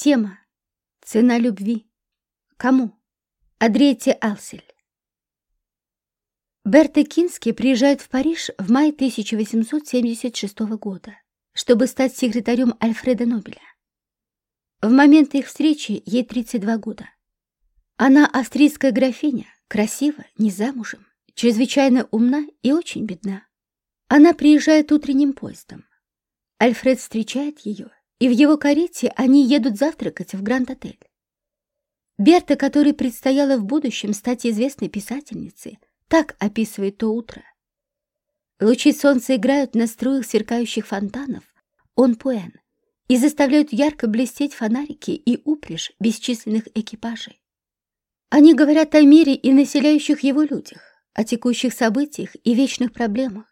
Тема. Цена любви. Кому? Адриете Алсель. Берта Кински приезжает в Париж в мае 1876 года, чтобы стать секретарем Альфреда Нобеля. В момент их встречи ей 32 года. Она австрийская графиня, красива, не замужем, чрезвычайно умна и очень бедна. Она приезжает утренним поездом. Альфред встречает ее, и в его карете они едут завтракать в Гранд-отель. Берта, которой предстояло в будущем стать известной писательницей, так описывает то утро. Лучи солнца играют на струях сверкающих фонтанов, он пуэн, и заставляют ярко блестеть фонарики и упряжь бесчисленных экипажей. Они говорят о мире и населяющих его людях, о текущих событиях и вечных проблемах.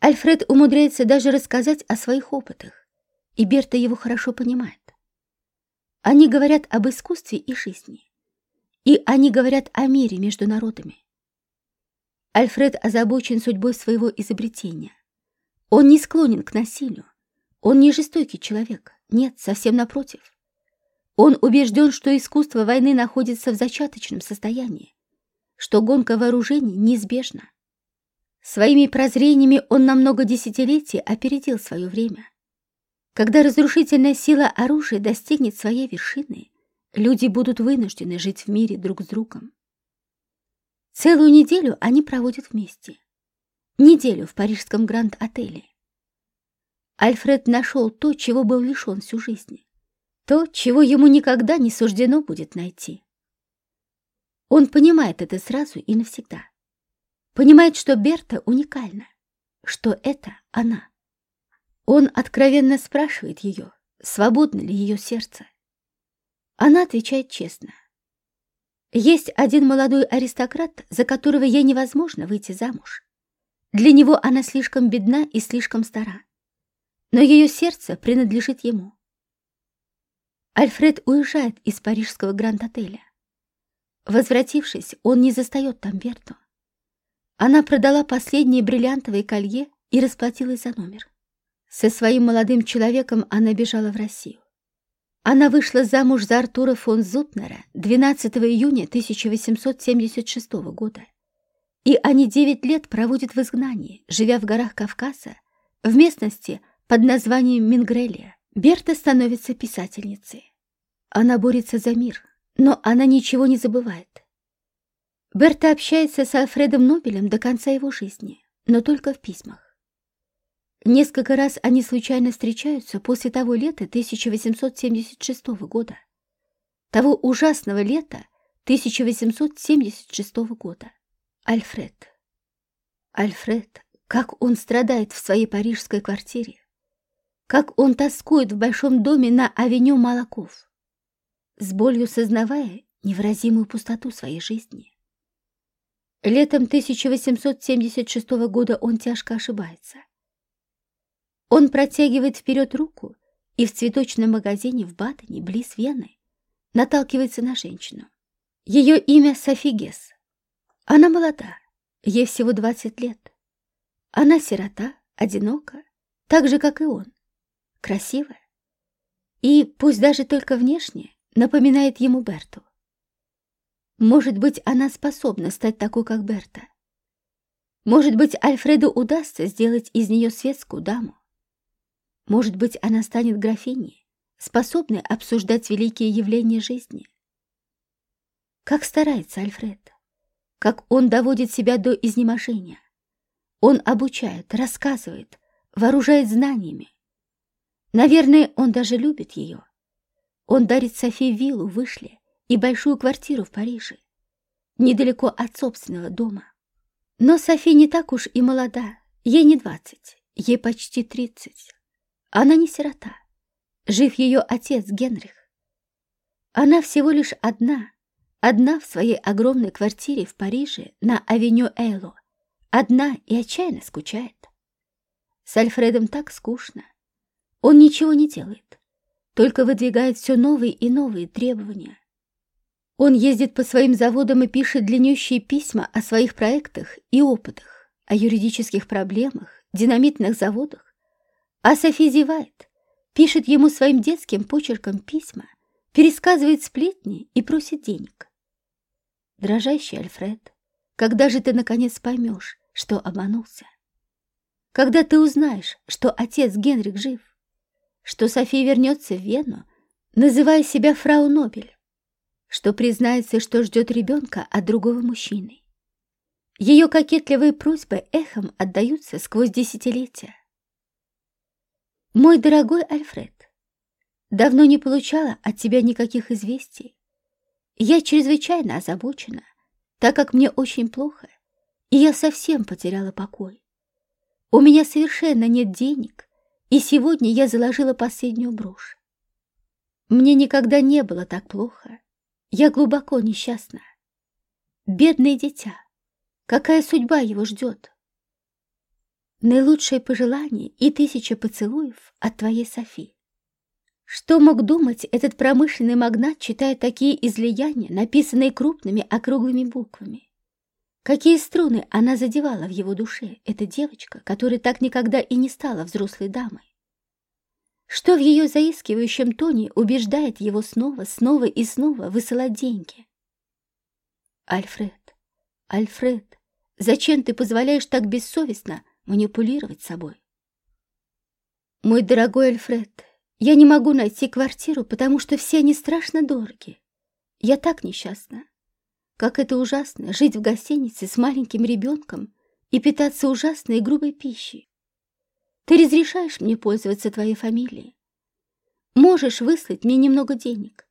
Альфред умудряется даже рассказать о своих опытах, и Берта его хорошо понимает. Они говорят об искусстве и жизни, и они говорят о мире между народами. Альфред озабочен судьбой своего изобретения. Он не склонен к насилию, он не жестокий человек, нет, совсем напротив. Он убежден, что искусство войны находится в зачаточном состоянии, что гонка вооружений неизбежна. Своими прозрениями он на много десятилетий опередил свое время. Когда разрушительная сила оружия достигнет своей вершины, люди будут вынуждены жить в мире друг с другом. Целую неделю они проводят вместе. Неделю в парижском гранд-отеле. Альфред нашел то, чего был лишен всю жизнь. То, чего ему никогда не суждено будет найти. Он понимает это сразу и навсегда. Понимает, что Берта уникальна, что это она. Он откровенно спрашивает ее, свободно ли ее сердце. Она отвечает честно. Есть один молодой аристократ, за которого ей невозможно выйти замуж. Для него она слишком бедна и слишком стара. Но ее сердце принадлежит ему. Альфред уезжает из парижского гранд-отеля. Возвратившись, он не застает там Берту. Она продала последние бриллиантовые колье и расплатилась за номер. Со своим молодым человеком она бежала в Россию. Она вышла замуж за Артура фон Зутнера 12 июня 1876 года. И они 9 лет проводят в изгнании, живя в горах Кавказа, в местности под названием Мингрелия. Берта становится писательницей. Она борется за мир, но она ничего не забывает. Берта общается с Альфредом Нобелем до конца его жизни, но только в письмах. Несколько раз они случайно встречаются после того лета 1876 года, того ужасного лета 1876 года. Альфред. Альфред, как он страдает в своей парижской квартире как он тоскует в большом доме на авеню Молоков, с болью сознавая невыразимую пустоту своей жизни. Летом 1876 года он тяжко ошибается. Он протягивает вперед руку и в цветочном магазине в Баттоне, близ Вены, наталкивается на женщину. Ее имя Софи Гесс. Она молода, ей всего 20 лет. Она сирота, одинока, так же, как и он красивая и, пусть даже только внешне, напоминает ему Берту. Может быть, она способна стать такой, как Берта. Может быть, Альфреду удастся сделать из нее светскую даму. Может быть, она станет графиней, способной обсуждать великие явления жизни. Как старается Альфред, как он доводит себя до изнеможения. Он обучает, рассказывает, вооружает знаниями, Наверное, он даже любит ее. Он дарит Софи виллу в и большую квартиру в Париже, недалеко от собственного дома. Но Софи не так уж и молода, ей не двадцать, ей почти тридцать. Она не сирота, жив ее отец Генрих. Она всего лишь одна, одна в своей огромной квартире в Париже на авеню Эйло, одна и отчаянно скучает. С Альфредом так скучно, он ничего не делает, только выдвигает все новые и новые требования. Он ездит по своим заводам и пишет длиннющие письма о своих проектах и опытах, о юридических проблемах, динамитных заводах. А Софи зевает, пишет ему своим детским почерком письма, пересказывает сплетни и просит денег. Дрожащий Альфред, когда же ты наконец поймешь, что обманулся? Когда ты узнаешь, что отец Генрих жив, что София вернется в Вену, называя себя фрау Нобель, что признается, что ждет ребенка от другого мужчины. Ее кокетливые просьбы эхом отдаются сквозь десятилетия. Мой дорогой Альфред, давно не получала от тебя никаких известий. Я чрезвычайно озабочена, так как мне очень плохо, и я совсем потеряла покой. У меня совершенно нет денег, и сегодня я заложила последнюю брошь. Мне никогда не было так плохо. Я глубоко несчастна. Бедное дитя, какая судьба его ждет? Наилучшее пожелание и тысяча поцелуев от твоей Софи. Что мог думать этот промышленный магнат, читая такие излияния, написанные крупными округлыми буквами? Какие струны она задевала в его душе, эта девочка, которая так никогда и не стала взрослой дамой? Что в ее заискивающем тоне убеждает его снова, снова и снова высылать деньги? Альфред, Альфред, зачем ты позволяешь так бессовестно манипулировать собой? Мой дорогой Альфред, я не могу найти квартиру, потому что все они страшно дороги. Я так несчастна. Как это ужасно жить в гостинице с маленьким ребенком и питаться ужасной и грубой пищей. Ты разрешаешь мне пользоваться твоей фамилией? Можешь выслать мне немного денег.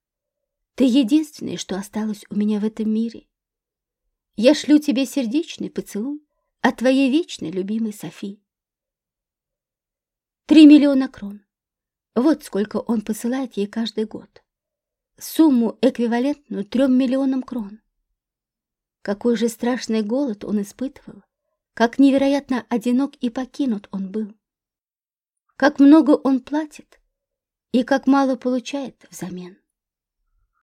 Ты единственное, что осталось у меня в этом мире. Я шлю тебе сердечный поцелуй от твоей вечной любимой Софии. Три миллиона крон. Вот сколько он посылает ей каждый год. Сумму, эквивалентную трем миллионам крон. Какой же страшный голод он испытывал, как невероятно одинок и покинут он был. Как много он платит и как мало получает взамен.